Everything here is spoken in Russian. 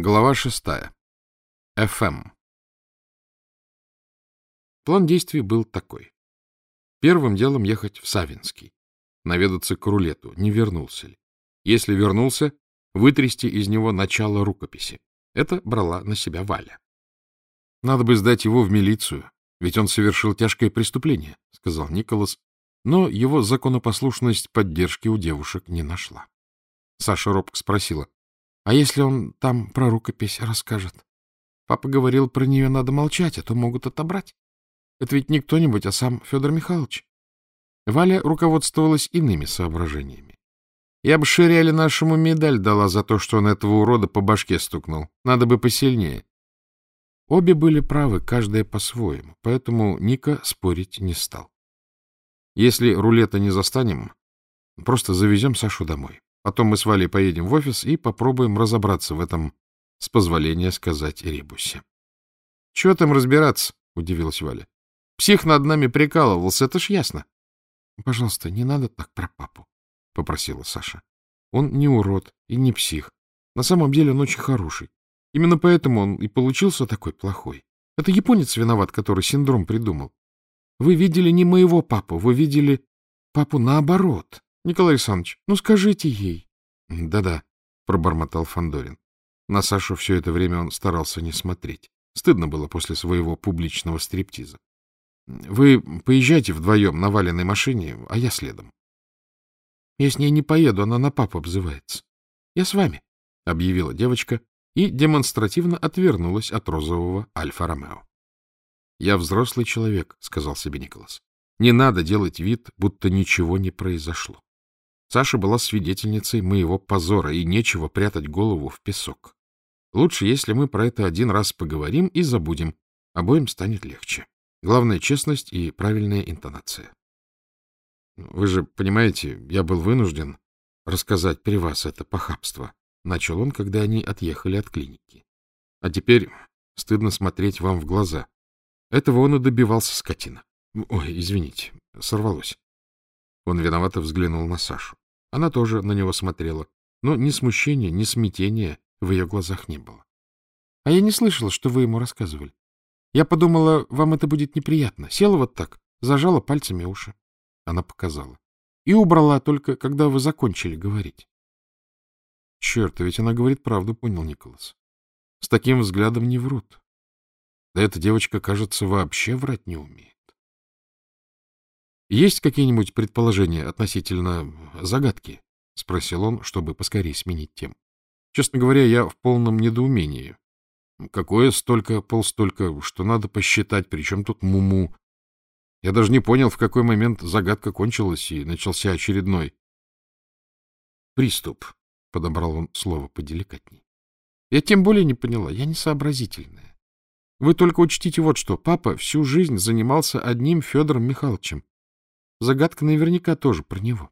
Глава шестая. ФМ. План действий был такой. Первым делом ехать в Савинский, наведаться к рулету, не вернулся ли. Если вернулся, вытрясти из него начало рукописи. Это брала на себя Валя. — Надо бы сдать его в милицию, ведь он совершил тяжкое преступление, — сказал Николас, но его законопослушность поддержки у девушек не нашла. Саша робко спросила, а если он там про рукопись расскажет? Папа говорил, про нее надо молчать, а то могут отобрать. Это ведь не кто-нибудь, а сам Федор Михайлович. Валя руководствовалась иными соображениями. Я бы Ширяле нашему медаль дала за то, что он этого урода по башке стукнул. Надо бы посильнее. Обе были правы, каждая по-своему, поэтому Ника спорить не стал. Если рулета не застанем, просто завезем Сашу домой. Потом мы с Валей поедем в офис и попробуем разобраться в этом, с позволения сказать, ребусе. — Чего там разбираться? — удивилась Валя. — Псих над нами прикалывался, это ж ясно. — Пожалуйста, не надо так про папу, — попросила Саша. — Он не урод и не псих. На самом деле он очень хороший. Именно поэтому он и получился такой плохой. Это японец виноват, который синдром придумал. Вы видели не моего папу, вы видели папу наоборот. Николай Александрович, ну скажите ей. Да — Да-да, — пробормотал Фандорин. На Сашу все это время он старался не смотреть. Стыдно было после своего публичного стриптиза. — Вы поезжайте вдвоем на валенной машине, а я следом. — Я с ней не поеду, она на папу обзывается. — Я с вами, — объявила девочка и демонстративно отвернулась от розового Альфа-Ромео. — Я взрослый человек, — сказал себе Николас. — Не надо делать вид, будто ничего не произошло. Саша была свидетельницей моего позора, и нечего прятать голову в песок. Лучше, если мы про это один раз поговорим и забудем. Обоим станет легче. Главное — честность и правильная интонация. Вы же понимаете, я был вынужден рассказать при вас это похабство. Начал он, когда они отъехали от клиники. А теперь стыдно смотреть вам в глаза. Этого он и добивался, скотина. Ой, извините, сорвалось. Он виновато взглянул на Сашу. Она тоже на него смотрела, но ни смущения, ни смятения в ее глазах не было. — А я не слышала, что вы ему рассказывали. Я подумала, вам это будет неприятно. Села вот так, зажала пальцами уши. Она показала. И убрала только, когда вы закончили говорить. Черт, ведь она говорит правду, понял Николас. С таким взглядом не врут. Да эта девочка, кажется, вообще врать не умеет. Есть какие-нибудь предположения относительно загадки? — спросил он, чтобы поскорее сменить тему. Честно говоря, я в полном недоумении. Какое столько, полстолько, что надо посчитать, причем тут муму. Я даже не понял, в какой момент загадка кончилась и начался очередной приступ, — подобрал он слово поделикатней. Я тем более не поняла, я не сообразительная. Вы только учтите вот что. Папа всю жизнь занимался одним Федором Михайловичем. Загадка наверняка тоже про него.